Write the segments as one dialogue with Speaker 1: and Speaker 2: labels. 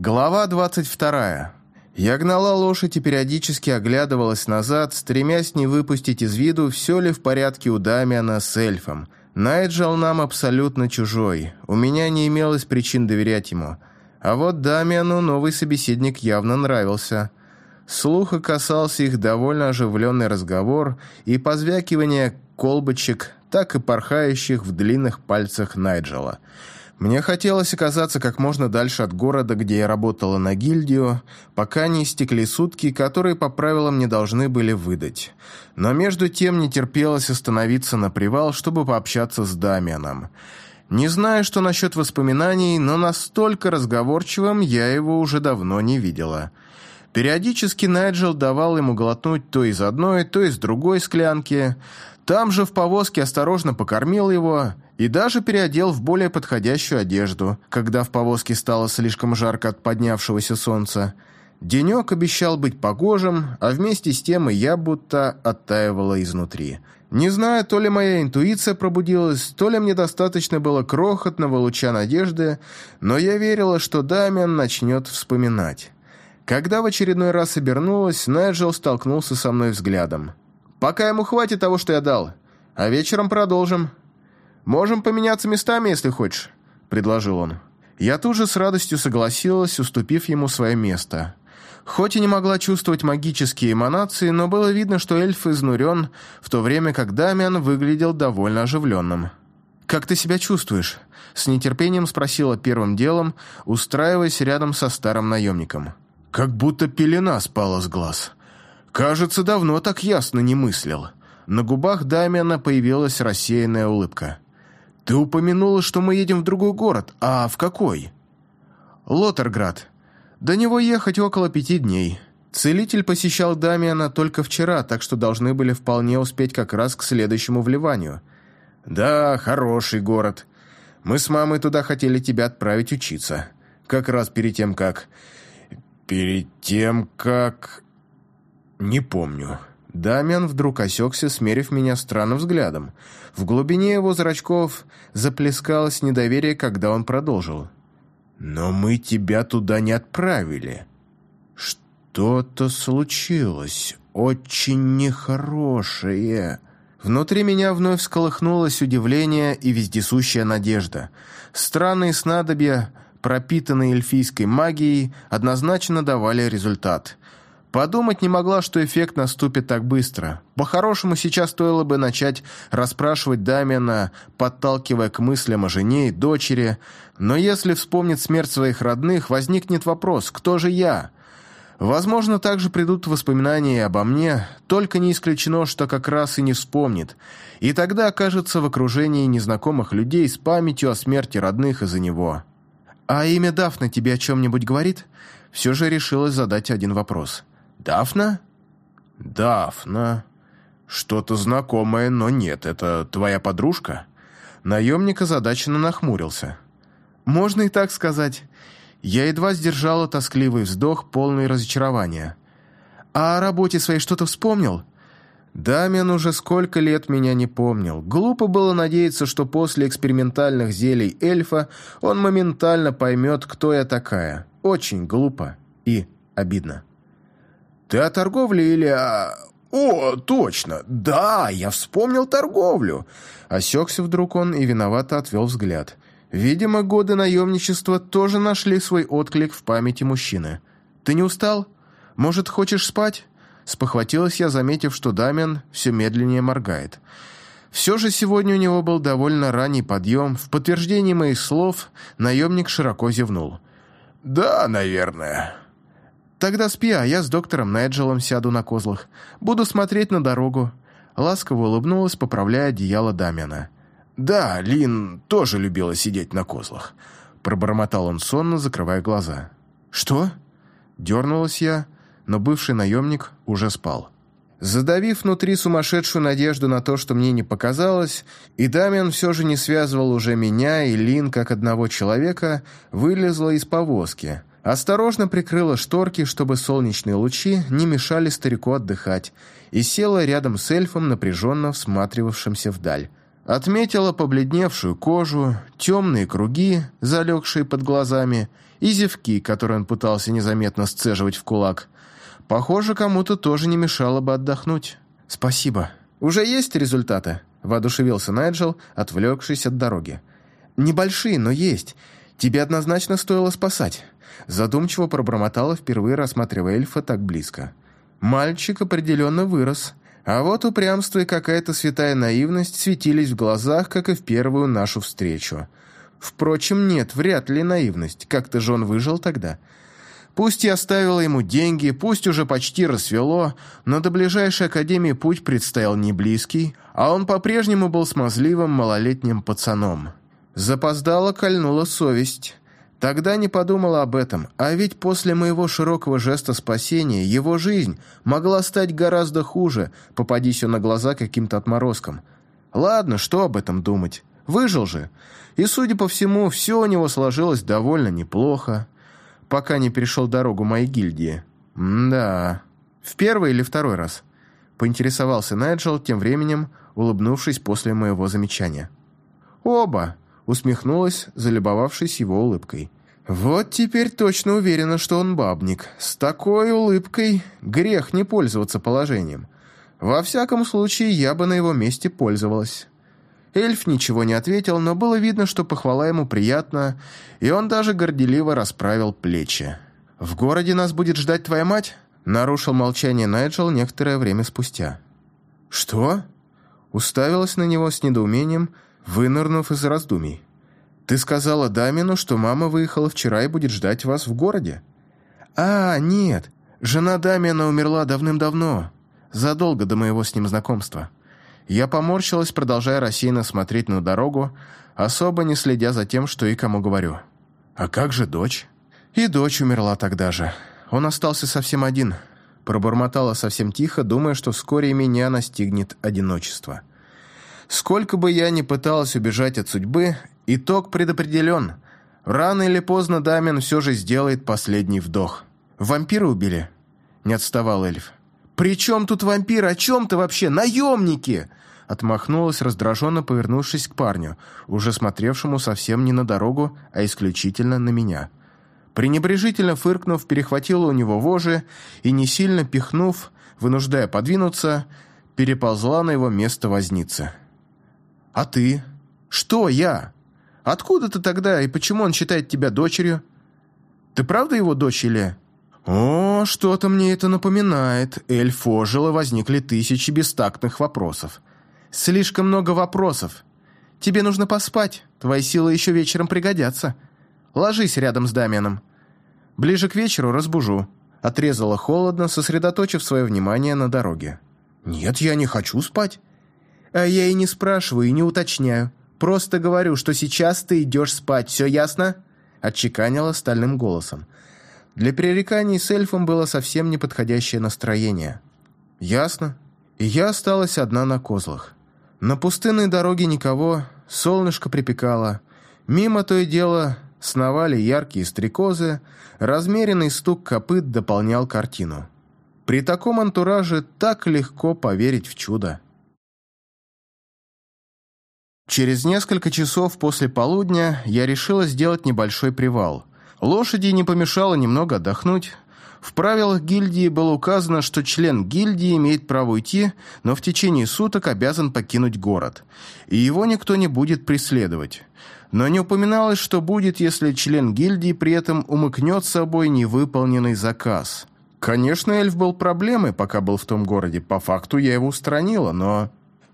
Speaker 1: Глава 22. Я гнала лошадь и периодически оглядывалась назад, стремясь не выпустить из виду, все ли в порядке у Дамиана с эльфом. Найджел нам абсолютно чужой, у меня не имелось причин доверять ему. А вот Дамиану новый собеседник явно нравился. Слуха касался их довольно оживленный разговор и позвякивание колбочек, так и порхающих в длинных пальцах Найджела – мне хотелось оказаться как можно дальше от города, где я работала на гильдию, пока не истекли сутки, которые по правилам не должны были выдать. Но между тем не терпелось остановиться на привал, чтобы пообщаться с Дамианом. Не знаю, что насчет воспоминаний, но настолько разговорчивым я его уже давно не видела. Периодически Найджел давал ему глотнуть то из одной, то из другой склянки. Там же в повозке осторожно покормил его и даже переодел в более подходящую одежду, когда в повозке стало слишком жарко от поднявшегося солнца. Денек обещал быть погожим, а вместе с тем и я будто оттаивала изнутри. Не знаю, то ли моя интуиция пробудилась, то ли мне достаточно было крохотного луча надежды, но я верила, что Дамиан начнет вспоминать. Когда в очередной раз обернулась, Найджел столкнулся со мной взглядом. «Пока ему хватит того, что я дал, а вечером продолжим», «Можем поменяться местами, если хочешь», — предложил он. Я тоже с радостью согласилась, уступив ему свое место. Хоть и не могла чувствовать магические эманации, но было видно, что эльф изнурен, в то время как Дамиан выглядел довольно оживленным. «Как ты себя чувствуешь?» — с нетерпением спросила первым делом, устраиваясь рядом со старым наемником. «Как будто пелена спала с глаз. Кажется, давно так ясно не мыслил». На губах Дамиана появилась рассеянная улыбка. «Ты упомянула, что мы едем в другой город. А в какой?» «Лотерград. До него ехать около пяти дней. Целитель посещал Дамиана только вчера, так что должны были вполне успеть как раз к следующему вливанию». «Да, хороший город. Мы с мамой туда хотели тебя отправить учиться. Как раз перед тем, как...» «Перед тем, как...» «Не помню». Дамиан вдруг осекся, смерив меня странным взглядом. В глубине его зрачков заплескалось недоверие, когда он продолжил. «Но мы тебя туда не отправили. Что-то случилось, очень нехорошее». Внутри меня вновь всколыхнулось удивление и вездесущая надежда. Странные снадобья, пропитанные эльфийской магией, однозначно давали результат – Подумать не могла, что эффект наступит так быстро. По-хорошему, сейчас стоило бы начать расспрашивать Дамиана, подталкивая к мыслям о жене и дочери. Но если вспомнит смерть своих родных, возникнет вопрос «Кто же я?». Возможно, также придут воспоминания обо мне, только не исключено, что как раз и не вспомнит. И тогда окажется в окружении незнакомых людей с памятью о смерти родных из-за него. «А имя Дафна тебе о чем-нибудь говорит?» Все же решилась задать один вопрос. «Дафна?» «Дафна. Что-то знакомое, но нет. Это твоя подружка?» Наемник озадаченно нахмурился. «Можно и так сказать. Я едва сдержала тоскливый вздох, полный разочарования. А о работе своей что-то вспомнил?» Дамиан уже сколько лет меня не помнил. Глупо было надеяться, что после экспериментальных зелий эльфа он моментально поймет, кто я такая. Очень глупо и обидно. «Ты о торговле или о...» «О, точно! Да, я вспомнил торговлю!» Осекся вдруг он и виновато отвел взгляд. Видимо, годы наемничества тоже нашли свой отклик в памяти мужчины. «Ты не устал? Может, хочешь спать?» Спохватилась я, заметив, что Дамиан все медленнее моргает. Все же сегодня у него был довольно ранний подъем. В подтверждении моих слов наемник широко зевнул. «Да, наверное». «Тогда спи, а я с доктором Найджелом сяду на козлах. Буду смотреть на дорогу». Ласково улыбнулась, поправляя одеяло Дамиана. «Да, Лин тоже любила сидеть на козлах», — пробормотал он сонно, закрывая глаза. «Что?» Дернулась я, но бывший наемник уже спал. Задавив внутри сумасшедшую надежду на то, что мне не показалось, и Дамиан все же не связывал уже меня и Лин как одного человека, вылезла из повозки — Осторожно прикрыла шторки, чтобы солнечные лучи не мешали старику отдыхать, и села рядом с эльфом, напряженно всматривавшимся вдаль. Отметила побледневшую кожу, темные круги, залегшие под глазами, и зевки, которые он пытался незаметно сцеживать в кулак. Похоже, кому-то тоже не мешало бы отдохнуть. «Спасибо. Уже есть результаты?» – воодушевился Найджел, отвлекшись от дороги. «Небольшие, но есть. Тебе однозначно стоило спасать». Задумчиво пробормотала, впервые рассматривая эльфа так близко. «Мальчик определенно вырос». А вот упрямство и какая-то святая наивность светились в глазах, как и в первую нашу встречу. Впрочем, нет, вряд ли наивность. Как-то же он выжил тогда. Пусть я оставила ему деньги, пусть уже почти рассвело, но до ближайшей академии путь предстоял не близкий, а он по-прежнему был смазливым малолетним пацаном. Запоздала кольнула совесть. Тогда не подумала об этом, а ведь после моего широкого жеста спасения его жизнь могла стать гораздо хуже, попадись он на глаза каким-то отморозком. Ладно, что об этом думать? Выжил же. И, судя по всему, все у него сложилось довольно неплохо, пока не перешел дорогу моей гильдии. Да. В первый или второй раз? Поинтересовался Найджел, тем временем улыбнувшись после моего замечания. «Оба!» Усмехнулась, залюбовавшись его улыбкой. «Вот теперь точно уверена, что он бабник. С такой улыбкой грех не пользоваться положением. Во всяком случае, я бы на его месте пользовалась». Эльф ничего не ответил, но было видно, что похвала ему приятна, и он даже горделиво расправил плечи. «В городе нас будет ждать твоя мать?» Нарушил молчание Найджел некоторое время спустя. «Что?» Уставилась на него с недоумением, вынырнув из раздумий. «Ты сказала Дамину, что мама выехала вчера и будет ждать вас в городе?» «А, нет, жена Дамина умерла давным-давно, задолго до моего с ним знакомства». Я поморщилась, продолжая рассеянно смотреть на дорогу, особо не следя за тем, что и кому говорю. «А как же дочь?» «И дочь умерла тогда же. Он остался совсем один». Пробормотала совсем тихо, думая, что вскоре меня настигнет одиночество. Сколько бы я ни пыталась убежать от судьбы, итог предопределен. Рано или поздно Дамин все же сделает последний вдох. «Вампира убили?» – не отставал эльф. «При чем тут вампир? О чем ты вообще? Наемники!» Отмахнулась, раздраженно повернувшись к парню, уже смотревшему совсем не на дорогу, а исключительно на меня. Пренебрежительно фыркнув, перехватила у него вожи и, не сильно пихнув, вынуждая подвинуться, переползла на его место возницы. «А ты? Что я? Откуда ты тогда и почему он считает тебя дочерью? Ты правда его дочь или...» «О, что-то мне это напоминает. Эльф ожил, и возникли тысячи бестактных вопросов. Слишком много вопросов. Тебе нужно поспать, твои силы еще вечером пригодятся. Ложись рядом с Дамианом. Ближе к вечеру разбужу». Отрезала холодно, сосредоточив свое внимание на дороге. «Нет, я не хочу спать. А я и не спрашиваю, и не уточняю. Просто говорю, что сейчас ты идешь спать, все ясно?» Отчеканила стальным голосом. Для пререканий с эльфом было совсем неподходящее настроение. «Ясно». И я осталась одна на козлах. На пустынной дороге никого, солнышко припекало. Мимо то и дело сновали яркие стрекозы, размеренный стук копыт дополнял картину. При таком антураже так легко поверить в чудо. Через несколько часов после полудня я решила сделать небольшой привал. Лошади не помешало немного отдохнуть. В правилах гильдии было указано, что член гильдии имеет право уйти, но в течение суток обязан покинуть город, и его никто не будет преследовать. Но не упоминалось, что будет, если член гильдии при этом умыкнет с собой невыполненный заказ. Конечно, эльф был проблемой, пока был в том городе. По факту я его устранила, но...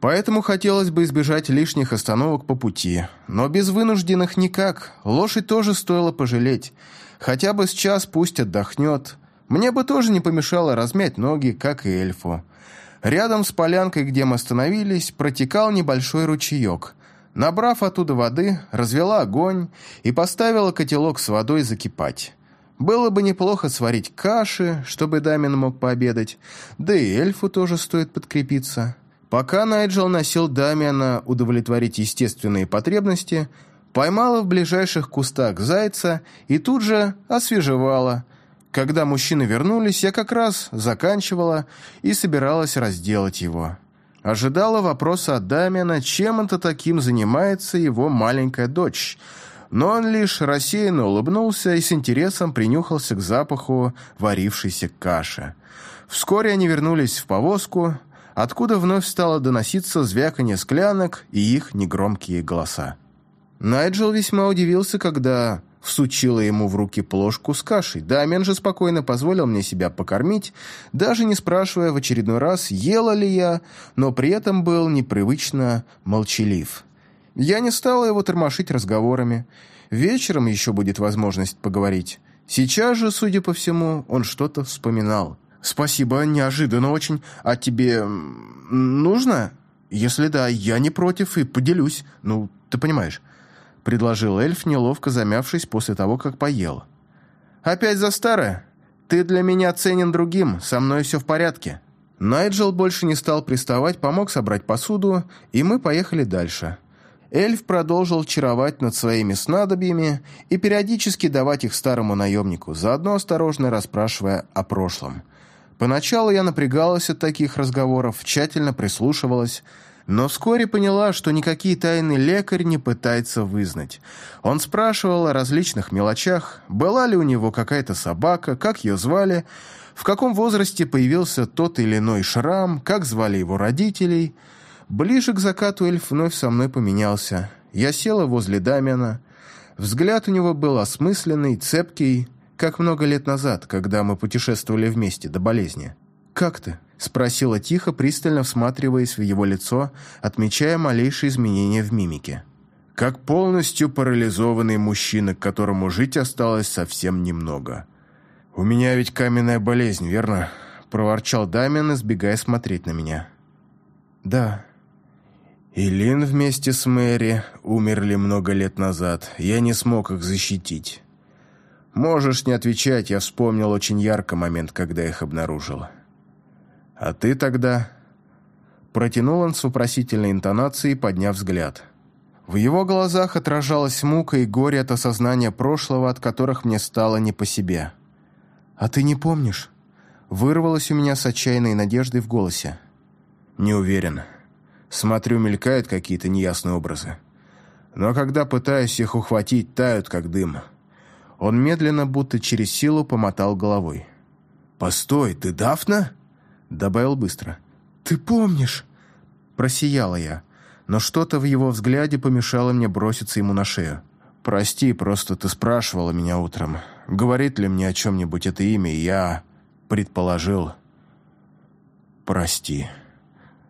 Speaker 1: Поэтому хотелось бы избежать лишних остановок по пути. Но без вынужденных никак. Лошадь тоже стоило пожалеть. Хотя бы с час пусть отдохнет. Мне бы тоже не помешало размять ноги, как и эльфу. Рядом с полянкой, где мы остановились, протекал небольшой ручеек. Набрав оттуда воды, развела огонь и поставила котелок с водой закипать. Было бы неплохо сварить каши, чтобы Дамин мог пообедать, да и эльфу тоже стоит подкрепиться. Пока Найджел носил Дамиана удовлетворить естественные потребности, поймала в ближайших кустах зайца и тут же освежевала. Когда мужчины вернулись, я как раз заканчивала и собиралась разделать его. Ожидала вопроса от Дамиана, чем это таким занимается его маленькая дочь. Но он лишь рассеянно улыбнулся и с интересом принюхался к запаху варившейся каши. Вскоре они вернулись в повозку, откуда вновь стало доноситься звяканье склянок и их негромкие голоса. Найджел весьма удивился, когда всучила ему в руки плошку с кашей. Дамиан же спокойно позволил мне себя покормить, даже не спрашивая в очередной раз, ела ли я, но при этом был непривычно молчалив. Я не стала его тормошить разговорами. Вечером еще будет возможность поговорить. Сейчас же, судя по всему, он что-то вспоминал. «Спасибо, неожиданно очень. А тебе нужно? Если да, я не против и поделюсь. Ну, ты понимаешь» предложил эльф, неловко замявшись после того, как поел. «Опять за старое? Ты для меня ценен другим, со мной все в порядке». Найджел больше не стал приставать, помог собрать посуду, и мы поехали дальше. Эльф продолжил чаровать над своими снадобьями и периодически давать их старому наемнику, заодно осторожно расспрашивая о прошлом. Поначалу я напрягалась от таких разговоров, тщательно прислушивалась, но вскоре поняла, что никакие тайны лекарь не пытается вызнать. Он спрашивал о различных мелочах, была ли у него какая-то собака, как ее звали, в каком возрасте появился тот или иной шрам, как звали его родителей. Ближе к закату эльф вновь со мной поменялся. Я села возле Дамиана. Взгляд у него был осмысленный, цепкий, как много лет назад, когда мы путешествовали вместе до болезни. «Как ты?» — спросила тихо, пристально всматриваясь в его лицо, отмечая малейшие изменения в мимике. «Как полностью парализованный мужчина, которому жить осталось совсем немного. У меня ведь каменная болезнь, верно?» — проворчал Дамиан, избегая смотреть на меня. «Да». И Лин вместе с Мэри умерли много лет назад. Я не смог их защитить. Можешь не отвечать, я вспомнил очень ярко момент, когда их обнаружил. «А ты тогда...» Протянул он с вопросительной интонацией, подняв взгляд. В его глазах отражалась мука и горе от осознания прошлого, от которых мне стало не по себе. «А ты не помнишь?» Вырвалось у меня с отчаянной надеждой в голосе. «Не уверен. Смотрю, мелькают какие-то неясные образы. Но когда пытаюсь их ухватить, тают, как дым». Он медленно, будто через силу, помотал головой. «Постой, ты Дафна?» Добавил быстро. «Ты помнишь?» Просияла я, но что-то в его взгляде помешало мне броситься ему на шею. «Прости, просто ты спрашивала меня утром, говорит ли мне о чем-нибудь это имя, и я предположил...» «Прости».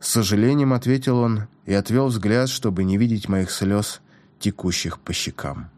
Speaker 1: С сожалением ответил он и отвел взгляд, чтобы не видеть моих слез, текущих по щекам.